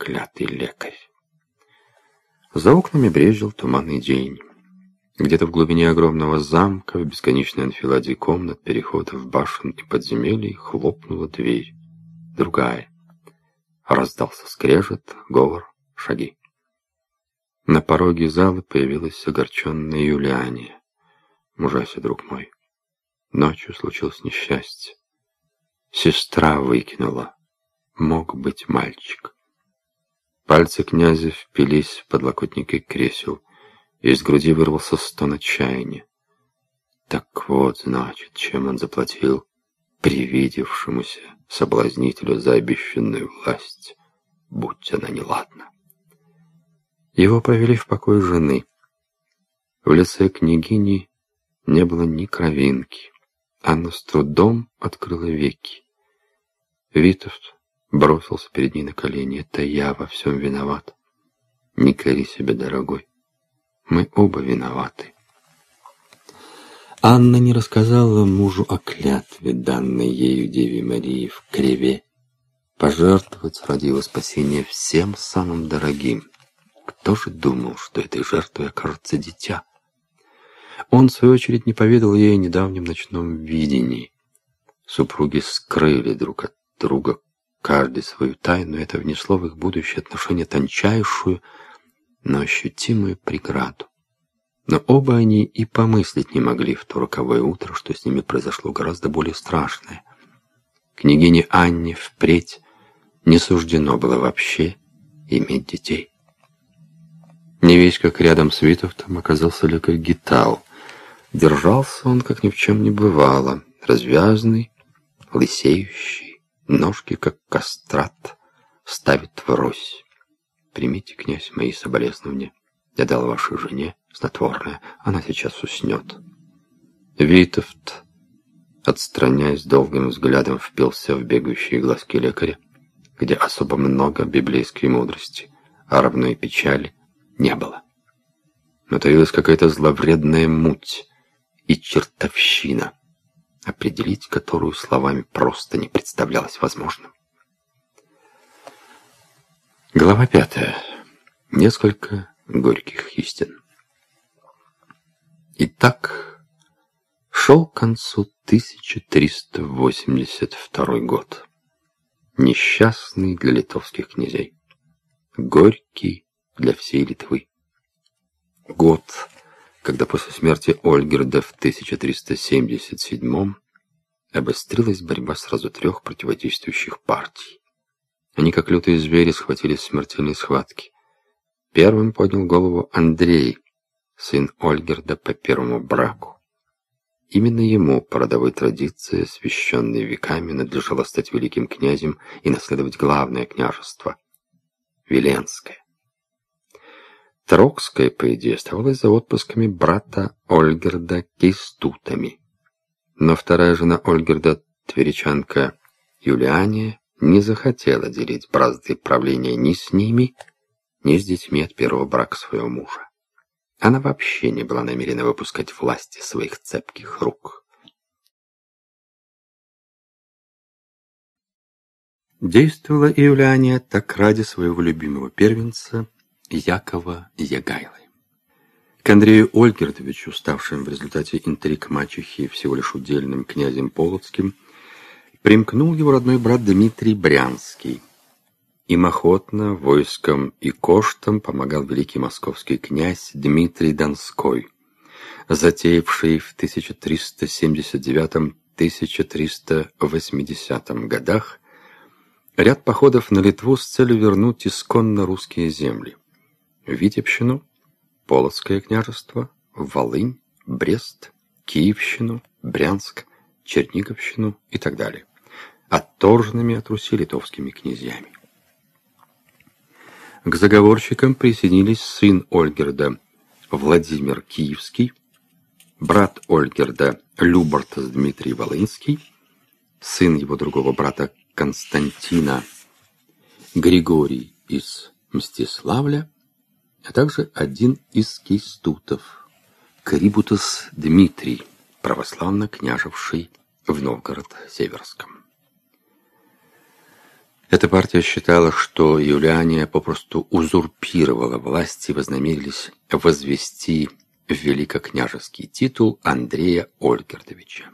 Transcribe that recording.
проклятый лекарь. За окнами брезжил туманный день. Где-то в глубине огромного замка, в бесконечной анфиладе комнат, переходов, башен и подземелий, хлопнула дверь. Другая. Раздался скрежет, говор, шаги. На пороге зала появилась огорченная Юлиания. «Мужайся, друг мой. Ночью случилось несчастье. Сестра выкинула. Мог быть мальчик». Пальцы князя впились в подлокотники кресел, и из груди вырвался стон отчаяния. Так вот, значит, чем он заплатил привидевшемуся соблазнителю за обещанную власть, будь она неладна. Его провели в покой жены. В лице княгини не было ни кровинки. Анна с трудом открыла веки. Витовт бросился перед ней на колени. «Это я во всем виноват. Не кори себя, дорогой. Мы оба виноваты». Анна не рассказала мужу о клятве, данной ею Деве Марии в Криве, пожертвовать ради его спасения всем самым дорогим. Кто же думал, что этой жертвой окажется дитя? Он, в свою очередь, не поведал ей о недавнем ночном видении. Супруги скрыли друг от друга каждый свою тайну, это внесло в их будущее отношения тончайшую, но ощутимую преграду. Но оба они и помыслить не могли в то роковое утро, что с ними произошло гораздо более страшное. Княгине Анне впредь не суждено было вообще иметь детей. Не весь как рядом с Витовтом оказался лекарь Гитал. Держался он, как ни в чем не бывало, развязный, лысеющий, Ножки, как кастрат, ставит врозь. Примите, князь, мои соболезнования. Я дал вашей жене снотворное. Она сейчас уснет. Витовт, отстраняясь долгим взглядом, впился в бегающие глазки лекаря, где особо много библейской мудрости, а равно печали не было. Но таилась какая-то зловредная муть и чертовщина — определить которую словами просто не представлялось возможным. Глава пятая. Несколько горьких истин. Итак, шел к концу 1382 год. Несчастный для литовских князей. Горький для всей Литвы. Год когда после смерти Ольгерда в 1377 обострилась борьба сразу трех противодействующих партий. Они, как лютые звери, схватились в смертельной схватке. Первым поднял голову Андрей, сын Ольгерда по первому браку. Именно ему, по родовой традиции, освященной веками, надлежало стать великим князем и наследовать главное княжество – Веленское. Трокская, по идее, оставалась за отпусками брата Ольгерда Кейстутами. Но вторая жена Ольгерда, тверичанка Юлиания, не захотела делить бразды правления ни с ними, ни с детьми от первого брака своего мужа. Она вообще не была намерена выпускать власти своих цепких рук. Действовала Юлиания так ради своего любимого первенца – Якова Ягайлы. К Андрею Ольгердовичу, ставшим в результате интриг мачехи всего лишь удельным князем Полоцким, примкнул его родной брат Дмитрий Брянский. Им охотно, войском и коштом помогал великий московский князь Дмитрий Донской, затеявший в 1379-1380 годах ряд походов на Литву с целью вернуть исконно русские земли. Витебщину, Полоцкое княжество, Волынь, Брест, Киевщину, Брянск, Черниговщину и так далее, отторженными от Руси литовскими князьями. К заговорщикам присоединились сын Ольгерда Владимир Киевский, брат Ольгерда Любарт Дмитрий Волынский, сын его другого брата Константина Григорий из Мстиславля, а также один из кейстутов, Карибутас Дмитрий, православно княжевший в Новгород-Северском. Эта партия считала, что Юлиания попросту узурпировала власть и вознамерились возвести в великокняжеский титул Андрея Ольгердовича.